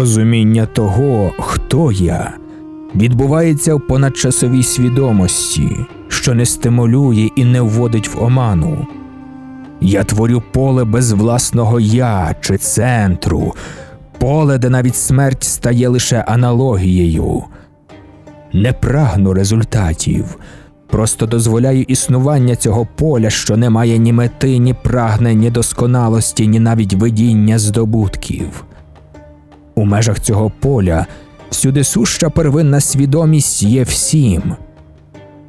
Розуміння того, хто я, відбувається в понадчасовій свідомості, що не стимулює і не вводить в оману. Я творю поле без власного я чи центру, поле, де навіть смерть стає лише аналогією. Не прагну результатів, просто дозволяю існування цього поля, що не має ні мети, ні прагне, ні досконалості, ні навіть видіння здобутків. У межах цього поля всюди суща первинна свідомість є всім.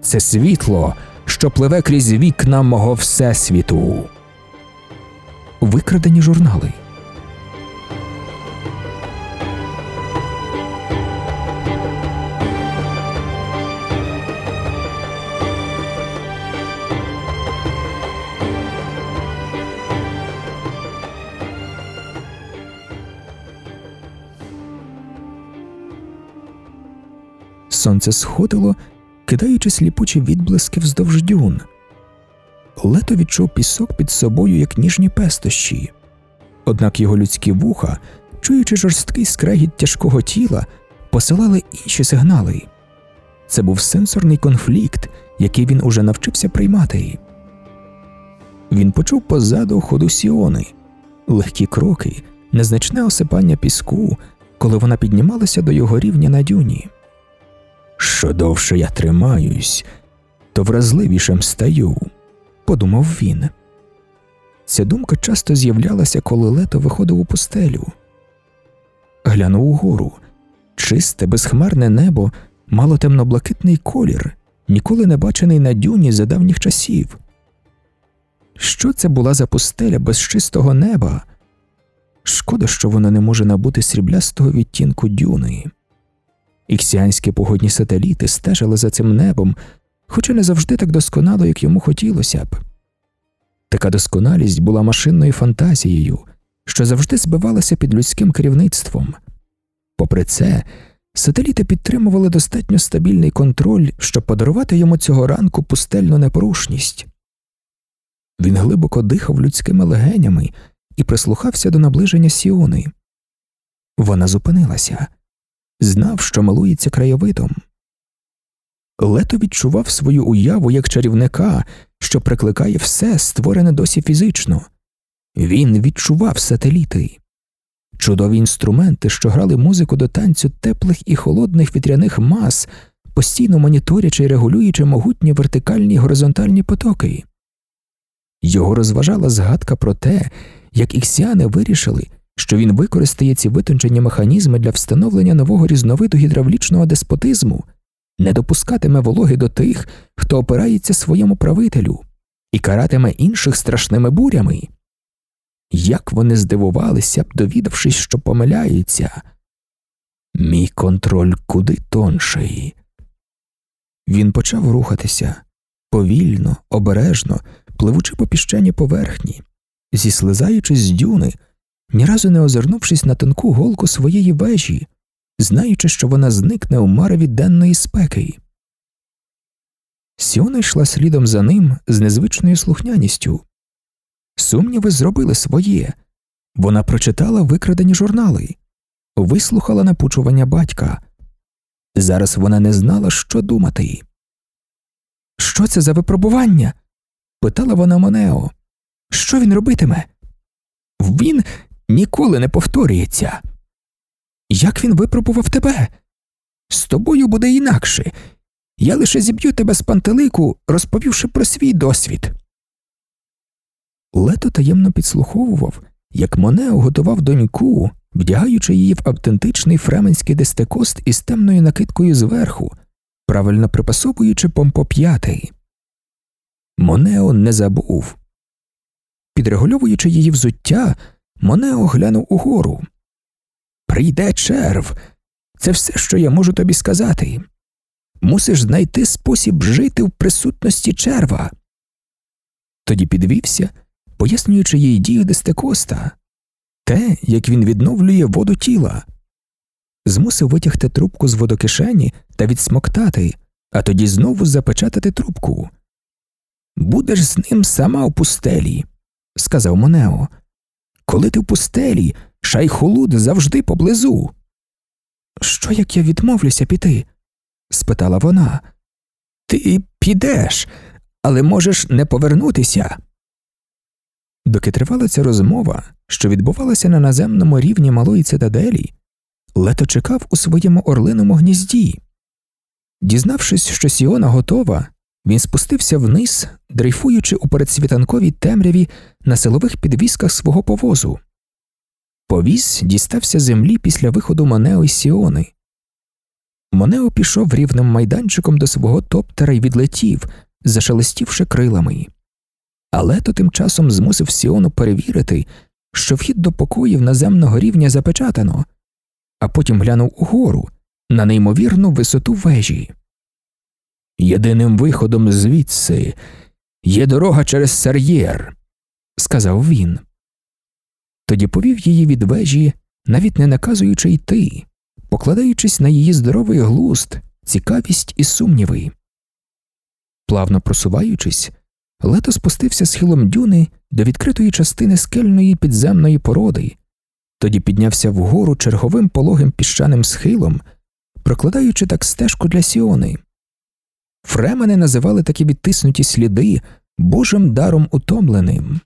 Це світло, що пливе крізь вікна мого всесвіту. Викрадені журнали. Сонце сходило, кидаючи сліпучі відблиски вздовж дюн. Лето відчув пісок під собою, як ніжні пестощі. Однак його людські вуха, чуючи жорсткий скрегіт тяжкого тіла, посилали інші сигнали. Це був сенсорний конфлікт, який він уже навчився приймати. Він почув позаду ходу Сіони, легкі кроки, незначне осипання піску, коли вона піднімалася до його рівня на дюні. Що довше я тримаюсь, то вразливішим стаю, подумав він. Ця думка часто з'являлася, коли лето виходив у пустелю. Глянув угору чисте, безхмарне небо мало темно-блакитний колір, ніколи не бачений на дюні за давніх часів. Що це була за пустеля без чистого неба? Шкода, що вона не може набути сріблястого відтінку дюни. Іксіанські погодні сателіти стежили за цим небом, хоча не завжди так досконало, як йому хотілося б. Така досконалість була машинною фантазією, що завжди збивалася під людським керівництвом. Попри це, сателіти підтримували достатньо стабільний контроль, щоб подарувати йому цього ранку пустельну непорушність. Він глибоко дихав людськими легенями і прислухався до наближення Сіони. Вона зупинилася знав, що милується краєвидом. Лето відчував свою уяву як чарівника, що прикликає все, створене досі фізично. Він відчував сателіти, чудові інструменти, що грали музику до танцю теплих і холодних вітряних мас, постійно моніторячи і регулюючи могутні вертикальні й горизонтальні потоки. Його розважала згадка про те, як іксіани вирішили, що він використає ці витончені механізми для встановлення нового різновиду гідравлічного деспотизму, не допускатиме вологи до тих, хто опирається своєму правителю, і каратиме інших страшними бурями. Як вони здивувалися б, довідавшись, що помиляються. Мій контроль куди тонший. Він почав рухатися повільно, обережно, пливучи по піщаній поверхні, зіслизаючись з дюни ні разу не озирнувшись на тонку голку своєї вежі, знаючи, що вона зникне у мареві денної спеки. Сіона йшла слідом за ним з незвичною слухняністю. Сумніви зробили своє. Вона прочитала викрадені журнали, вислухала напучування батька. Зараз вона не знала, що думати. Що це за випробування? питала вона Монео. Що він робитиме? Він ніколи не повторюється. Як він випробував тебе? З тобою буде інакше. Я лише зіб'ю тебе з пантелику, розповівши про свій досвід. Лето таємно підслуховував, як Монео готував доньку, вдягаючи її в автентичний фременський дестекост із темною накидкою зверху, правильно припасовуючи помпоп'ятий. Монео не забув. Підрегульовуючи її взуття, Монео глянув угору. Прийде черв. Це все, що я можу тобі сказати. Мусиш знайти спосіб жити в присутності черва. Тоді підвівся, пояснюючи їй дію дестекоста те, як він відновлює воду тіла, змусив витягти трубку з водокишені та відсмоктати, а тоді знову запечатати трубку. Будеш з ним сама у пустелі, сказав Монео. Коли ти в пустелі, шайхолуд завжди поблизу, Що як я відмовлюся піти? спитала вона. Ти підеш, але можеш не повернутися. Доки тривала ця розмова, що відбувалася на наземному рівні малої цитаделі, лето чекав у своєму орлиному гнізді. Дізнавшись, що Сіона готова, він спустився вниз, дрейфуючи у передсвітанковій темряві на силових підвісках свого повозу. Повіз дістався землі після виходу Монео із Сіони. Монео пішов рівним майданчиком до свого топтера й відлетів, зашелестівши крилами. Але то тим часом змусив Сіону перевірити, що вхід до покоїв наземного рівня запечатано, а потім глянув угору на неймовірну висоту вежі. Єдиним виходом звідси є дорога через Сар'єр, сказав він. Тоді повів її від вежі, навіть не наказуючи йти, покладаючись на її здоровий глуст, цікавість і сумніви. Плавно просуваючись, лето спустився схилом дюни до відкритої частини скельної підземної породи, тоді піднявся вгору черговим пологим піщаним схилом, прокладаючи так стежку для сіони. Фремени називали такі відтиснуті сліди Божим даром утомленим.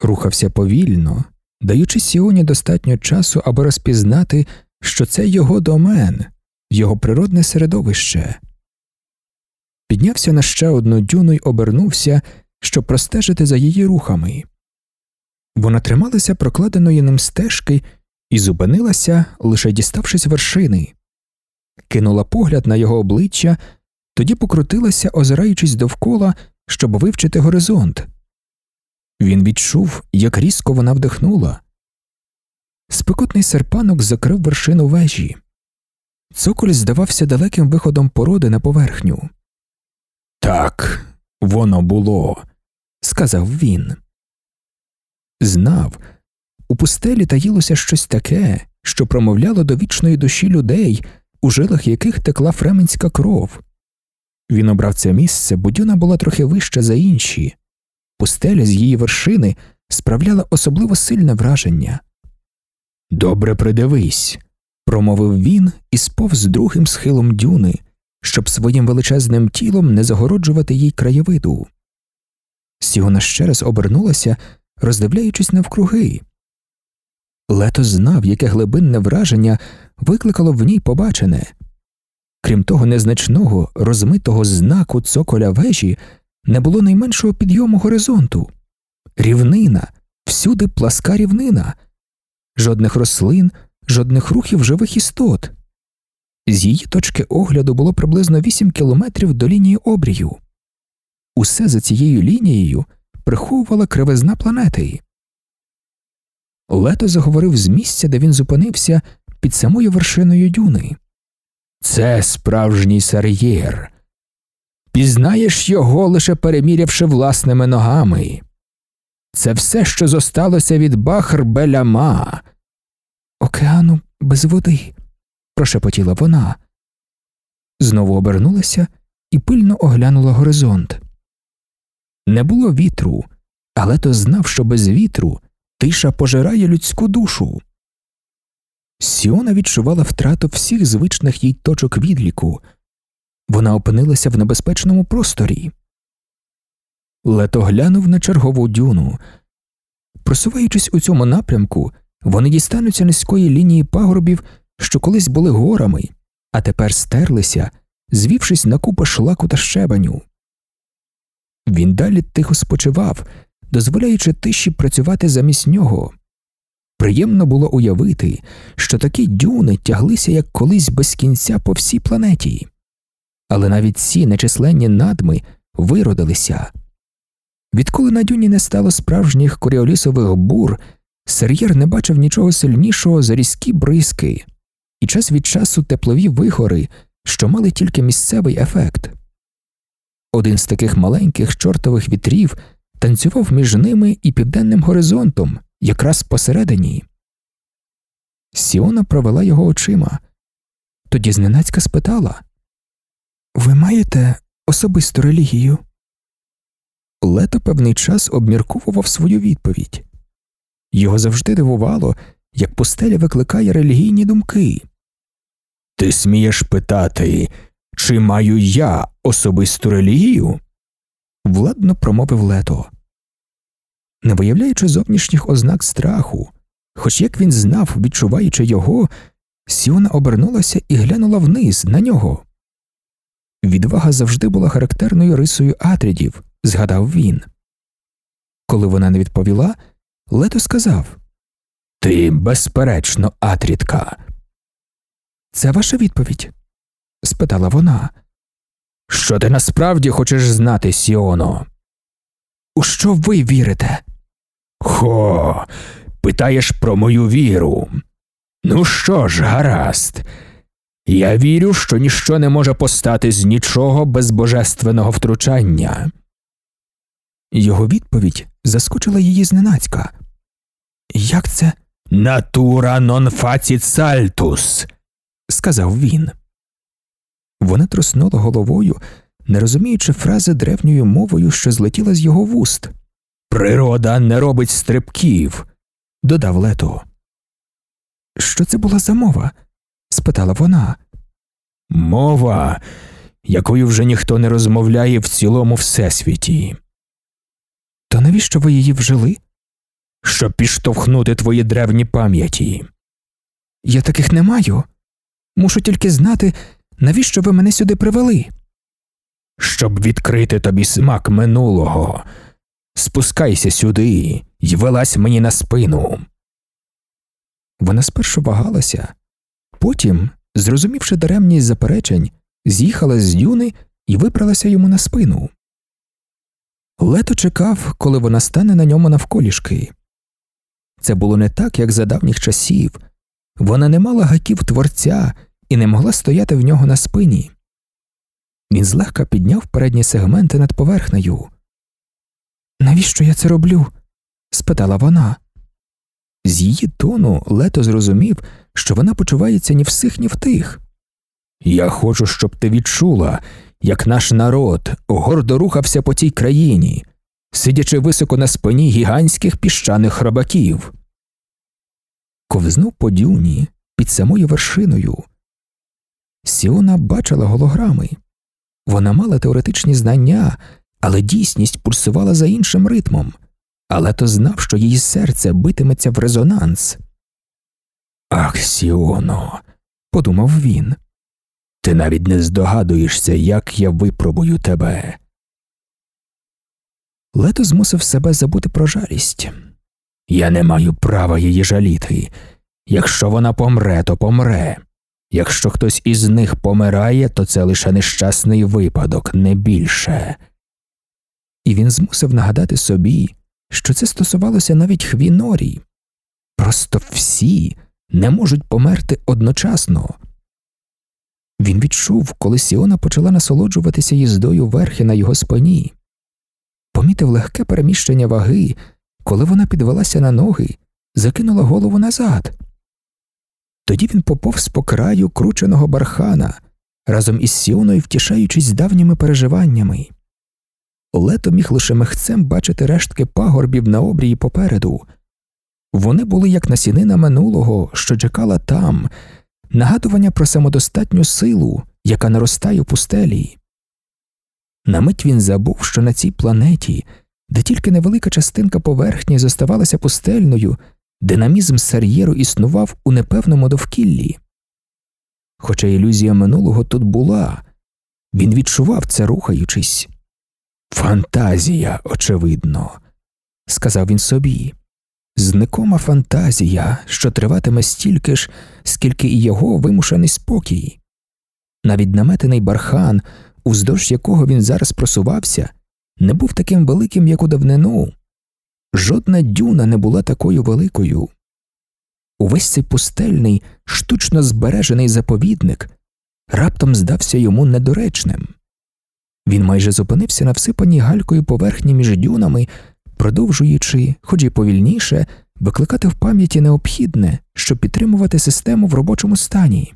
Рухався повільно, даючи Сіоні достатньо часу, аби розпізнати, що це його домен, його природне середовище. Піднявся на ще одну дюну й обернувся, щоб простежити за її рухами. Вона трималася прокладеної ним стежки і зупинилася, лише діставшись вершини, кинула погляд на його обличчя, тоді покрутилася, озираючись довкола, щоб вивчити горизонт. Він відчув, як різко вона вдихнула. Спекотний серпанок закрив вершину вежі. Цоколь здавався далеким виходом породи на поверхню. Так, воно було, сказав він. Знав, у пустелі таїлося щось таке, що промовляло до вічної душі людей, у жилах яких текла фременська кров. Він обрав це місце, бо дюна була трохи вища за інші. Пустеля з її вершини справляла особливо сильне враження. Добре придивись, промовив він і сповз другим схилом дюни, щоб своїм величезним тілом не загороджувати їй краєвиду. Сіона ще раз обернулася, роздивляючись навкруги. Лето знав, яке глибинне враження викликало в ній побачене. Крім того незначного, розмитого знаку цоколя вежі, не було найменшого підйому горизонту. Рівнина, всюди пласка рівнина, жодних рослин, жодних рухів живих істот. З її точки огляду було приблизно 8 кілометрів до лінії обрію. Усе за цією лінією приховувала кривизна планети. Лето заговорив з місця, де він зупинився під самою вершиною дюни. Це справжній сар'єр. Пізнаєш його, лише перемірявши власними ногами. Це все, що зосталося від Бахр Беляма. Океану без води, прошепотіла вона. Знову обернулася і пильно оглянула горизонт. Не було вітру, але то знав, що без вітру тиша пожирає людську душу. Сіона відчувала втрату всіх звичних їй точок відліку. Вона опинилася в небезпечному просторі. Лето глянув на чергову дюну. Просуваючись у цьому напрямку, вони дістануться низької лінії пагорбів, що колись були горами, а тепер стерлися, звівшись на купи шлаку та щебеню. Він далі тихо спочивав, дозволяючи тиші працювати замість нього. Приємно було уявити, що такі дюни тяглися як колись без кінця по всій планеті, але навіть ці нечисленні надми виродилися. Відколи на дюні не стало справжніх коріолісових бур, Сер'єр не бачив нічого сильнішого за різкі бризки, і час від часу теплові вихори, що мали тільки місцевий ефект. Один з таких маленьких чортових вітрів танцював між ними і південним горизонтом, якраз посередині. Сіона провела його очима, тоді зненацька спитала Ви маєте особисту релігію? Лето певний час обмірковував свою відповідь. Його завжди дивувало, як пустеля викликає релігійні думки, Ти смієш питати, чи маю я особисту релігію? владно промовив лето. Не виявляючи зовнішніх ознак страху, хоч як він знав, відчуваючи його, Сіона обернулася і глянула вниз на нього. Відвага завжди була характерною рисою атрідів, згадав він. Коли вона не відповіла, Лето сказав Ти, безперечно, атрідка. Це ваша відповідь? спитала вона. Що ти насправді хочеш знати, Сіоно? У що ви вірите? Хо, питаєш про мою віру. Ну що ж, гаразд. Я вірю, що ніщо не може постати з нічого без божественного втручання. Його відповідь заскочила її зненацька. Як це? Натура нон фаціт сальтус, сказав він. Вона труснула головою, не розуміючи фрази древньою мовою, що злетіла з його вуст. Природа не робить стрибків, додав лето. Що це була за мова? спитала вона. Мова, якою вже ніхто не розмовляє в цілому всесвіті. То навіщо ви її вжили? Щоб підштовхнути твої древні пам'яті. Я таких не маю. Мушу тільки знати, навіщо ви мене сюди привели. Щоб відкрити тобі смак минулого. Спускайся сюди й велась мені на спину. Вона спершу вагалася, потім, зрозумівши даремність заперечень, з'їхала з дюни і випралася йому на спину. Лето чекав, коли вона стане на ньому навколішки. Це було не так, як за давніх часів вона не мала гаків творця і не могла стояти в нього на спині. Він злегка підняв передні сегменти над поверхнею. Навіщо я це роблю? спитала вона. З її тону лето зрозумів, що вона почувається ні в сих, ні в тих. Я хочу, щоб ти відчула, як наш народ гордо рухався по цій країні, сидячи високо на спині гігантських піщаних хробаків. Ковзнув по дюні під самою вершиною. Сіона бачила голограми. Вона мала теоретичні знання, але дійсність пульсувала за іншим ритмом, але то знав, що її серце битиметься в резонанс. Ах, Сіоно, подумав він. Ти навіть не здогадуєшся, як я випробую тебе. Лето змусив себе забути про жалість. Я не маю права її жаліти. Якщо вона помре, то помре. Якщо хтось із них помирає, то це лише нещасний випадок, не більше. І він змусив нагадати собі, що це стосувалося навіть хвінорій. Просто всі не можуть померти одночасно. Він відчув, коли Сіона почала насолоджуватися їздою верхи на його спині, помітив легке переміщення ваги, коли вона підвелася на ноги, закинула голову назад. Тоді він поповз по краю крученого бархана, разом із Сіоною втішаючись давніми переживаннями. Лето міг лише мехцем бачити рештки пагорбів на обрії попереду. Вони були як насінина минулого, що чекала там, нагадування про самодостатню силу, яка наростає у пустелі. На мить він забув, що на цій планеті, де тільки невелика частинка поверхні зоставалася пустельною, динамізм Сар'єру існував у непевному довкіллі. Хоча ілюзія минулого тут була, він відчував це, рухаючись. Фантазія, очевидно, сказав він собі. Зникома фантазія, що триватиме стільки ж, скільки і його вимушений спокій. Навіть наметений бархан, уздовж якого він зараз просувався, не був таким великим, як у давнину. Жодна дюна не була такою великою. Увесь цей пустельний, штучно збережений заповідник раптом здався йому недоречним. Він майже зупинився на всипаній галькою поверхні між дюнами, продовжуючи, хоч і повільніше, викликати в пам'яті необхідне, щоб підтримувати систему в робочому стані.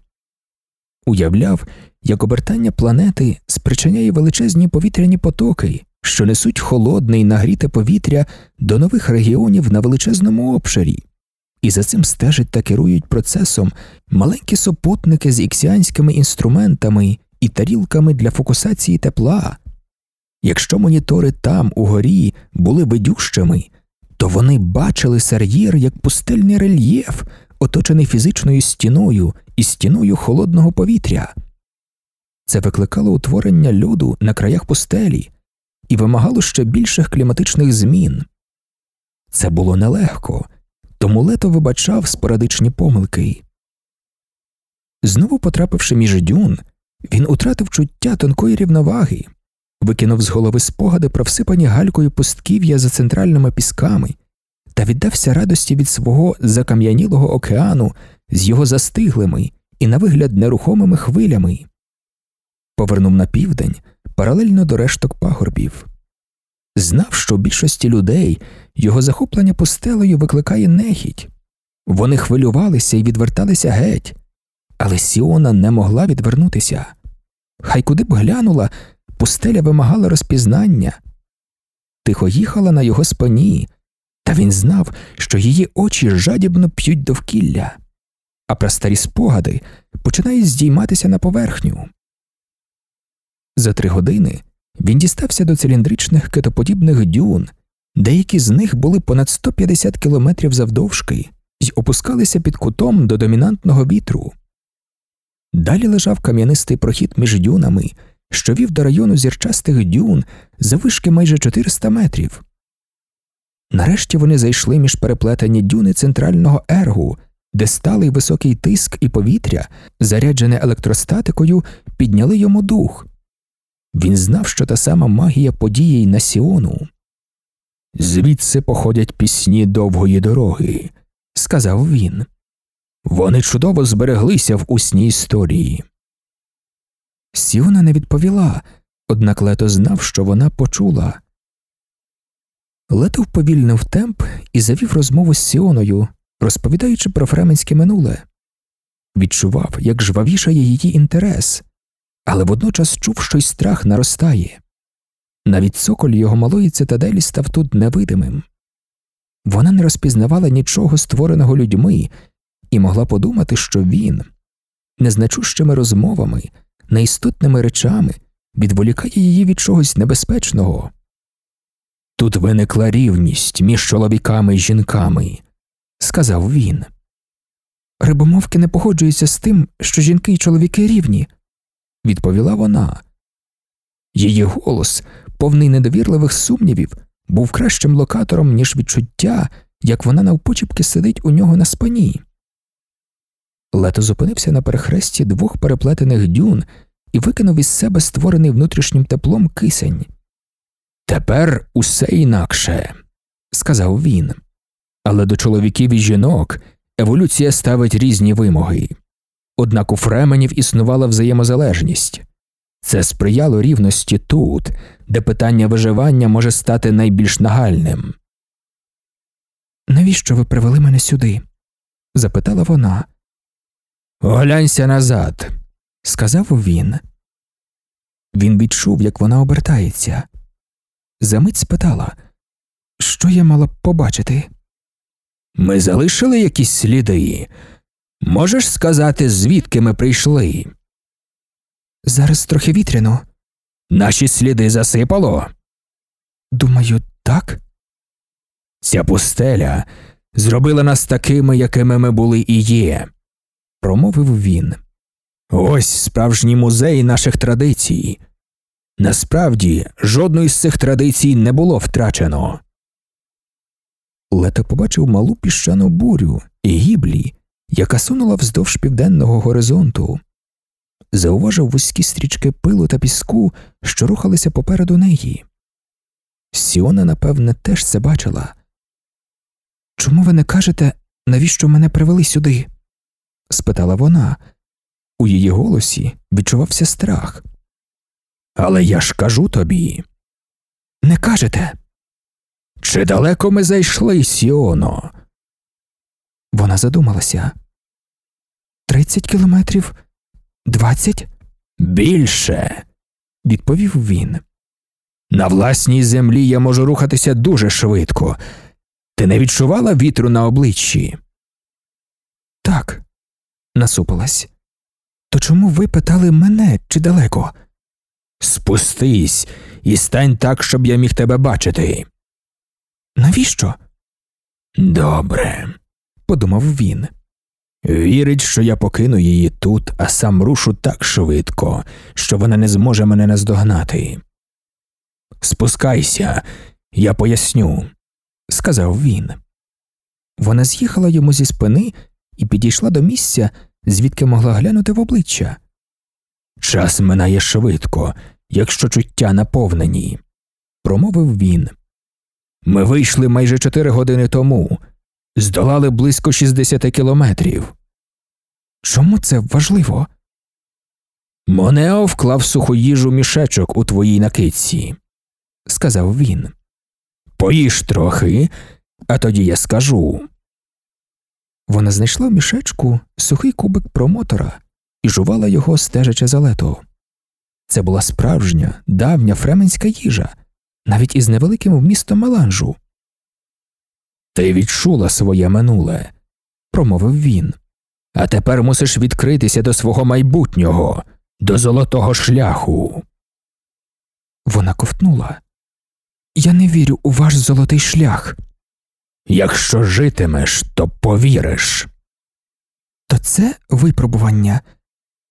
Уявляв, як обертання планети спричиняє величезні повітряні потоки, що несуть холодне і нагріте повітря до нових регіонів на величезному обширі, і за цим стежать та керують процесом маленькі супутники з іксіанськими інструментами і тарілками для фокусації тепла. Якщо монітори там, угорі, були видющими, то вони бачили Сар'єр як пустельний рельєф, оточений фізичною стіною і стіною холодного повітря. Це викликало утворення льоду на краях пустелі і вимагало ще більших кліматичних змін. Це було нелегко, тому лето вибачав спорадичні помилки. Знову потрапивши між дюн, він утратив чуття тонкої рівноваги, викинув з голови спогади про всипані галькою пустків'я за центральними пісками та віддався радості від свого закам'янілого океану з його застиглими і на вигляд нерухомими хвилями. Повернув на південь паралельно до решток пагорбів. Знав, що більшості людей його захоплення пустелею викликає нехіть. Вони хвилювалися і відверталися геть, але Сіона не могла відвернутися. Хай куди б глянула, пустеля вимагала розпізнання. Тихо їхала на його спині, та він знав, що її очі жадібно п'ють довкілля, а про старі спогади починають здійматися на поверхню. За три години він дістався до циліндричних китоподібних дюн, деякі з них були понад 150 кілометрів завдовжки й опускалися під кутом до домінантного вітру. Далі лежав кам'янистий прохід між дюнами, що вів до району зірчастих дюн завишки майже 400 метрів. Нарешті вони зайшли між переплетені дюни центрального ергу, де сталий високий тиск і повітря, заряджене електростатикою, підняли йому дух. Він знав, що та сама магія подіє й на Сіону. Звідси походять пісні довгої дороги, сказав він. Вони чудово збереглися в усній історії. Сіона не відповіла, однак лето знав, що вона почула. Лето вповільнив темп і завів розмову з Сіоною, розповідаючи про фременське минуле. Відчував, як жвавішає її інтерес, але водночас чув, що й страх наростає. Навіть цоколь його малої цитаделі став тут невидимим. Вона не розпізнавала нічого створеного людьми і могла подумати, що він, незначущими розмовами, неістотними речами відволікає її від чогось небезпечного. Тут виникла рівність між чоловіками і жінками, сказав він. Рибомовки не погоджуються з тим, що жінки і чоловіки рівні, відповіла вона. Її голос, повний недовірливих сумнівів, був кращим локатором, ніж відчуття, як вона навпочіпки сидить у нього на спині. Лето зупинився на перехресті двох переплетених дюн і викинув із себе створений внутрішнім теплом кисень. Тепер усе інакше, сказав він. Але до чоловіків і жінок еволюція ставить різні вимоги. Однак у фременів існувала взаємозалежність. Це сприяло рівності тут, де питання виживання може стати найбільш нагальним. Навіщо ви привели мене сюди? запитала вона. Оглянься назад, сказав він. Він відчув, як вона обертається. Замить спитала, що я мала б побачити? Ми залишили якісь сліди. Можеш сказати, звідки ми прийшли? Зараз трохи вітряно. Наші сліди засипало? Думаю, так. Ця пустеля зробила нас такими, якими ми були і є, промовив він. Ось справжній музей наших традицій. Насправді, жодної з цих традицій не було втрачено. Лето побачив малу піщану бурю і гіблі, яка сунула вздовж південного горизонту. Зауважив вузькі стрічки пилу та піску, що рухалися попереду неї. Сіона, напевне, теж це бачила. Чому ви не кажете, навіщо мене привели сюди? Спитала вона. У її голосі відчувався страх. Але я ж кажу тобі. Не кажете. Чи далеко ми зайшли, Сіоно? Вона задумалася. Тридцять кілометрів, двадцять? Більше, відповів він. На власній землі я можу рухатися дуже швидко. Ти не відчувала вітру на обличчі? Так, насупилась. То чому ви питали мене чи далеко? Спустись і стань так, щоб я міг тебе бачити. Навіщо? Добре, подумав він. Вірить, що я покину її тут, а сам рушу так швидко, що вона не зможе мене наздогнати. Спускайся, я поясню, сказав він. Вона з'їхала йому зі спини і підійшла до місця, звідки могла глянути в обличчя. Час минає швидко, якщо чуття наповнені, промовив він. Ми вийшли майже чотири години тому, здолали близько 60 кілометрів. Чому це важливо? Монео вклав суху їжу мішечок у твоїй накидці, сказав він. Поїж трохи, а тоді я скажу. Вона знайшла в мішечку сухий кубик промотора і жувала його, стежачи за лето. Це була справжня, давня фременська їжа, навіть із невеликим вмістом меланжу. Ти відчула своє минуле, промовив він. А тепер мусиш відкритися до свого майбутнього, до золотого шляху. Вона ковтнула. Я не вірю у ваш золотий шлях. Якщо житимеш, то повіриш. То це випробування.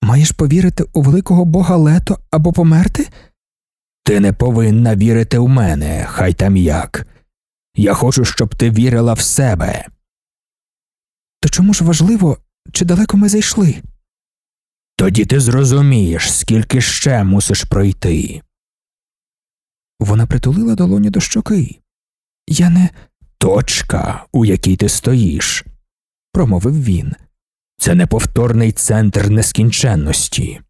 Маєш повірити у великого бога лето або померти? Ти не повинна вірити в мене, хай там як. Я хочу, щоб ти вірила в себе. То чому ж важливо, чи далеко ми зайшли? Тоді ти зрозумієш, скільки ще мусиш пройти. Вона притулила долоні до щоки. Я не точка, у якій ти стоїш, промовив він. Це неповторний центр нескінченності.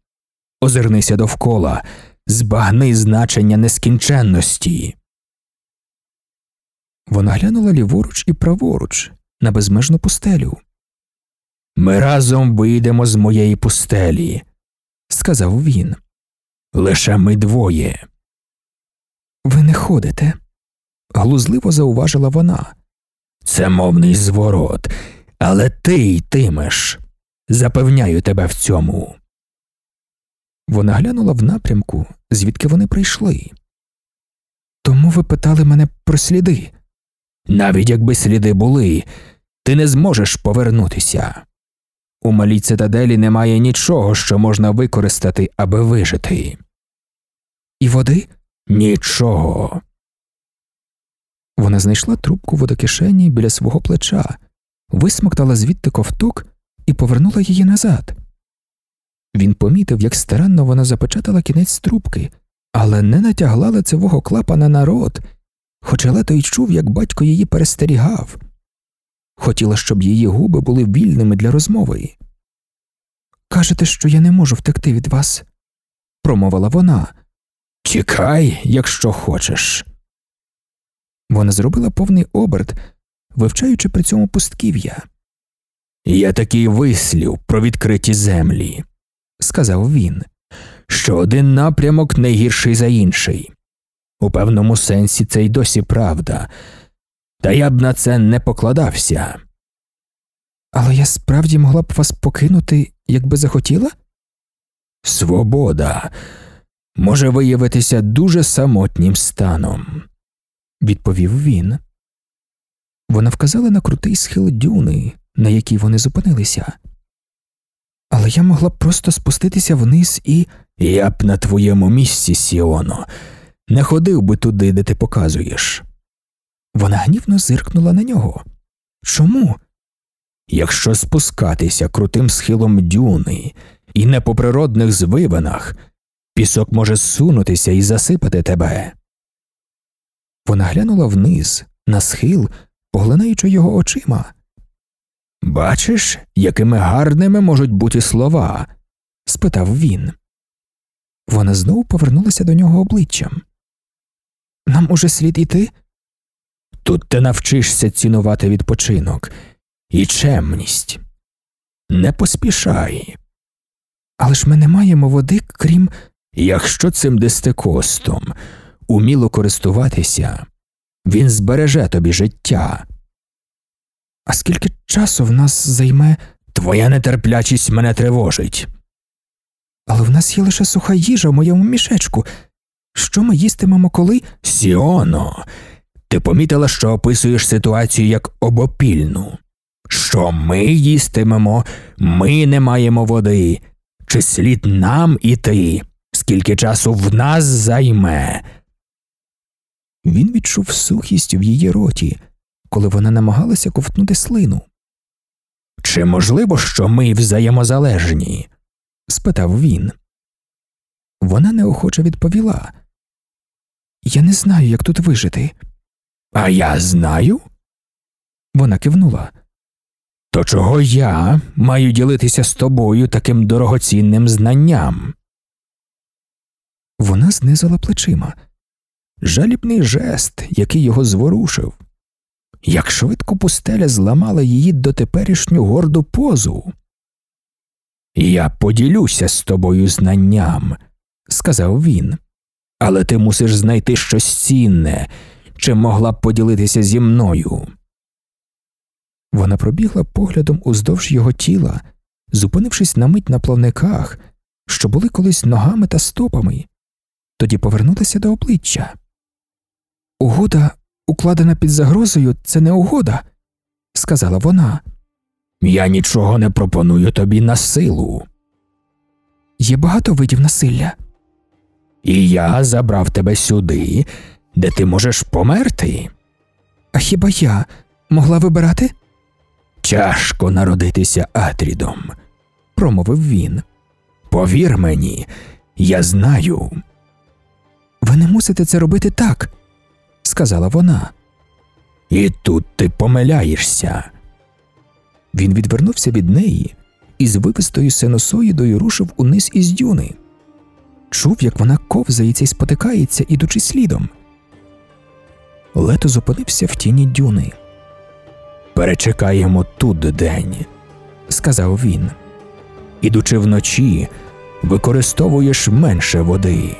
Озирнися довкола, збагни значення нескінченності. Вона глянула ліворуч і праворуч на безмежну пустелю. Ми разом вийдемо з моєї пустелі, сказав він. Лише ми двоє. Ви не ходите, глузливо зауважила вона. Це мовний зворот, але ти йтимеш. Запевняю тебе в цьому. Вона глянула в напрямку, звідки вони прийшли. Тому ви питали мене про сліди. Навіть якби сліди були, ти не зможеш повернутися. У малій цитаделі немає нічого, що можна використати, аби вижити. І води? Нічого. Вона знайшла трубку водокишені біля свого плеча, висмоктала звідти ковток і повернула її назад. Він помітив, як старанно вона запечатала кінець трубки, але не натягла лицевого клапана на рот, хоча лето й чув, як батько її перестерігав. Хотіла, щоб її губи були вільними для розмови. Кажете, що я не можу втекти від вас, промовила вона. Тікай, якщо хочеш. Вона зробила повний оберт, вивчаючи при цьому пустків'я. Є такий вислів про відкриті землі, сказав він, що один напрямок не гірший за інший. У певному сенсі це й досі правда, та я б на це не покладався. Але я справді могла б вас покинути, якби захотіла? Свобода може виявитися дуже самотнім станом, відповів він. Вона вказала на крутий схил дюни, на якій вони зупинилися. Але я могла б просто спуститися вниз і. Я б на твоєму місці, Сіоно, не ходив би туди, де ти показуєш. Вона гнівно зиркнула на нього. Чому? Якщо спускатися крутим схилом дюни і не по природних звивинах, пісок може зсунутися і засипати тебе. Вона глянула вниз, на схил, поглинаючи його очима. Бачиш, якими гарними можуть бути слова? спитав він. Вона знову повернулася до нього обличчям. Нам уже слід іти? Тут ти навчишся цінувати відпочинок і чемність. Не поспішай. Але ж ми не маємо води, крім якщо цим дистикостом уміло користуватися, він збереже тобі життя. А скільки часу в нас займе Твоя нетерплячість мене тривожить. Але в нас є лише суха їжа в моєму мішечку. Що ми їстимемо коли? Сіоно, ти помітила, що описуєш ситуацію як обопільну. Що ми їстимемо, ми не маємо води. Чи слід нам іти? Скільки часу в нас займе? Він відчув сухість в її роті, коли вона намагалася ковтнути слину. Чи можливо, що ми взаємозалежні? спитав він. Вона неохоче відповіла. Я не знаю, як тут вижити. А я знаю. Вона кивнула. То чого я маю ділитися з тобою таким дорогоцінним знанням? Вона знизила плечима. Жалібний жест, який його зворушив. Як швидко пустеля зламала її дотеперішню горду позу. Я поділюся з тобою знанням, сказав він, але ти мусиш знайти щось цінне, чим могла б поділитися зі мною. Вона пробігла поглядом уздовж його тіла, зупинившись на мить на плавниках, що були колись ногами та стопами, тоді повернулася до обличчя. Угода, укладена під загрозою, це не угода, сказала вона. Я нічого не пропоную тобі на силу. Є багато видів насилля. І я забрав тебе сюди, де ти можеш померти. А хіба я могла вибирати? Тяжко народитися Атрідом, промовив він. Повір мені, я знаю. Ви не мусите це робити так, сказала вона. І тут ти помиляєшся. Він відвернувся від неї і з вивистою синусоїдою рушив униз із дюни. Чув, як вона ковзається і спотикається, ідучи слідом. Лето зупинився в тіні дюни. Перечекаємо тут день, сказав він. Ідучи вночі, використовуєш менше води.